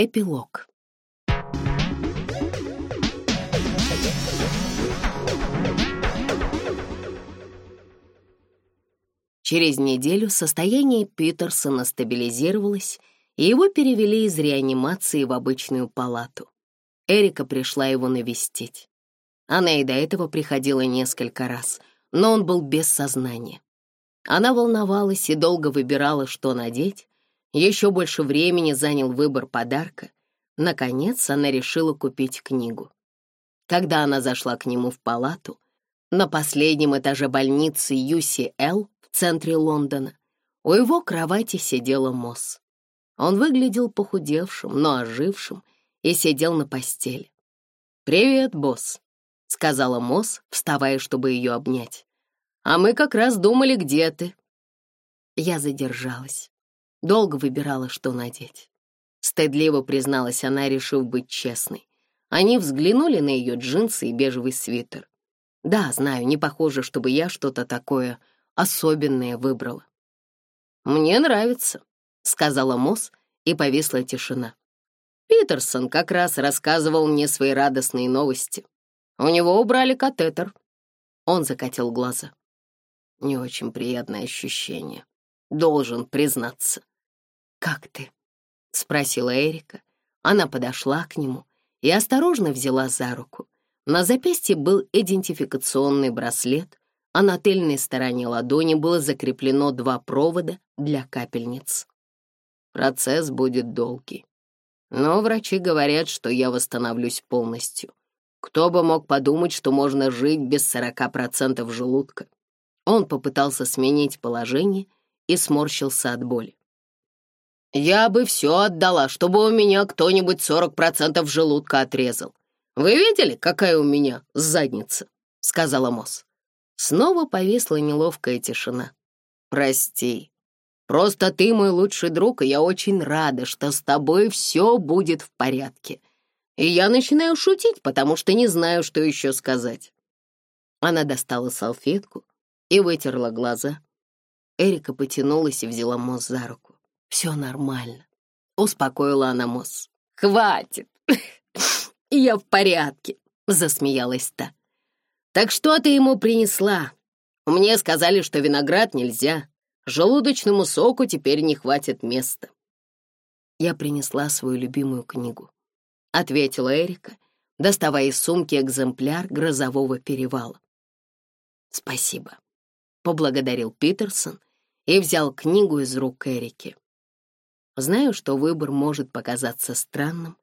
Эпилог. Через неделю состояние Питерсона стабилизировалось, и его перевели из реанимации в обычную палату. Эрика пришла его навестить. Она и до этого приходила несколько раз, но он был без сознания. Она волновалась и долго выбирала, что надеть, еще больше времени занял выбор подарка. Наконец она решила купить книгу. Когда она зашла к нему в палату, на последнем этаже больницы UCL в центре Лондона, у его кровати сидела Мосс. Он выглядел похудевшим, но ожившим, и сидел на постели. «Привет, босс», — сказала Мосс, вставая, чтобы ее обнять. «А мы как раз думали, где ты». Я задержалась. Долго выбирала, что надеть. Стыдливо призналась она, решив быть честной. Они взглянули на ее джинсы и бежевый свитер. Да, знаю, не похоже, чтобы я что-то такое особенное выбрала. «Мне нравится», — сказала Мосс, и повисла тишина. Питерсон как раз рассказывал мне свои радостные новости. У него убрали катетер. Он закатил глаза. Не очень приятное ощущение, должен признаться. «Как ты?» — спросила Эрика. Она подошла к нему и осторожно взяла за руку. На запястье был идентификационный браслет, а на тыльной стороне ладони было закреплено два провода для капельниц. Процесс будет долгий. Но врачи говорят, что я восстановлюсь полностью. Кто бы мог подумать, что можно жить без 40% желудка? Он попытался сменить положение и сморщился от боли. Я бы все отдала, чтобы у меня кто-нибудь 40% желудка отрезал. Вы видели, какая у меня задница?» — сказала Мосс. Снова повисла неловкая тишина. «Прости. Просто ты мой лучший друг, и я очень рада, что с тобой все будет в порядке. И я начинаю шутить, потому что не знаю, что еще сказать». Она достала салфетку и вытерла глаза. Эрика потянулась и взяла Мосс за руку. «Все нормально», — успокоила она Мосс. «Хватит! Я в порядке», — засмеялась та. «Так что ты ему принесла? Мне сказали, что виноград нельзя. Желудочному соку теперь не хватит места». «Я принесла свою любимую книгу», — ответила Эрика, доставая из сумки экземпляр грозового перевала. «Спасибо», — поблагодарил Питерсон и взял книгу из рук Эрики. Знаю, что выбор может показаться странным,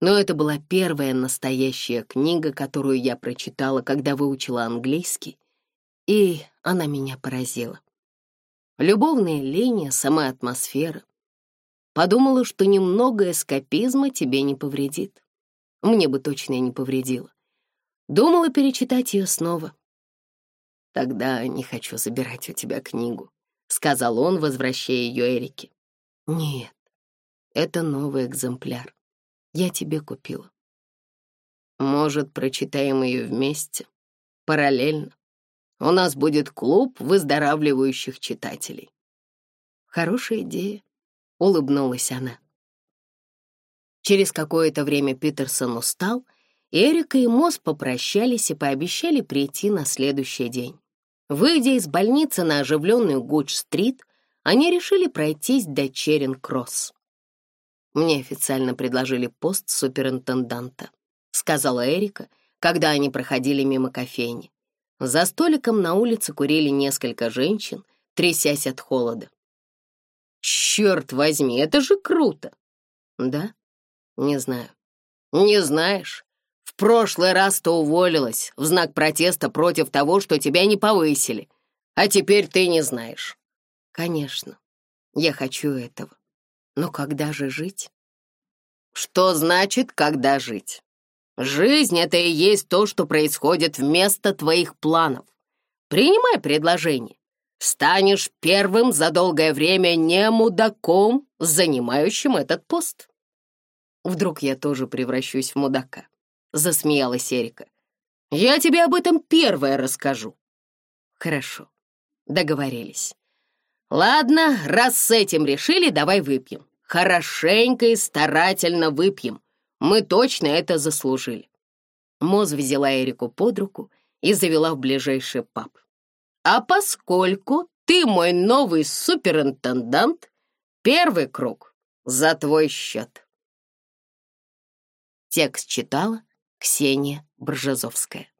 но это была первая настоящая книга, которую я прочитала, когда выучила английский, и она меня поразила. Любовная линия, сама атмосфера. Подумала, что немного эскапизма тебе не повредит. Мне бы точно не повредило. Думала перечитать ее снова. «Тогда не хочу забирать у тебя книгу», — сказал он, возвращая ее Эрике. Нет, это новый экземпляр. Я тебе купила. Может, прочитаем ее вместе, параллельно. У нас будет клуб выздоравливающих читателей. Хорошая идея, улыбнулась она. Через какое-то время Питерсон устал, Эрика и Мосс попрощались и пообещали прийти на следующий день. Выйдя из больницы на оживленную Гуч-стрит, они решили пройтись до Черинг-Кросс. «Мне официально предложили пост суперинтенданта», — сказала Эрика, когда они проходили мимо кофейни. За столиком на улице курили несколько женщин, трясясь от холода. «Черт возьми, это же круто!» «Да? Не знаю». «Не знаешь? В прошлый раз ты уволилась в знак протеста против того, что тебя не повысили, а теперь ты не знаешь». Конечно, я хочу этого. Но когда же жить? Что значит «когда жить»? Жизнь — это и есть то, что происходит вместо твоих планов. Принимай предложение. Станешь первым за долгое время не мудаком, занимающим этот пост. Вдруг я тоже превращусь в мудака, — засмеялась Эрика. Я тебе об этом первое расскажу. Хорошо, договорились. Ладно, раз с этим решили, давай выпьем. Хорошенько и старательно выпьем. Мы точно это заслужили. Моз взяла Эрику под руку и завела в ближайший паб. А поскольку ты мой новый суперинтендант, первый круг за твой счет. Текст читала Ксения Бржезовская.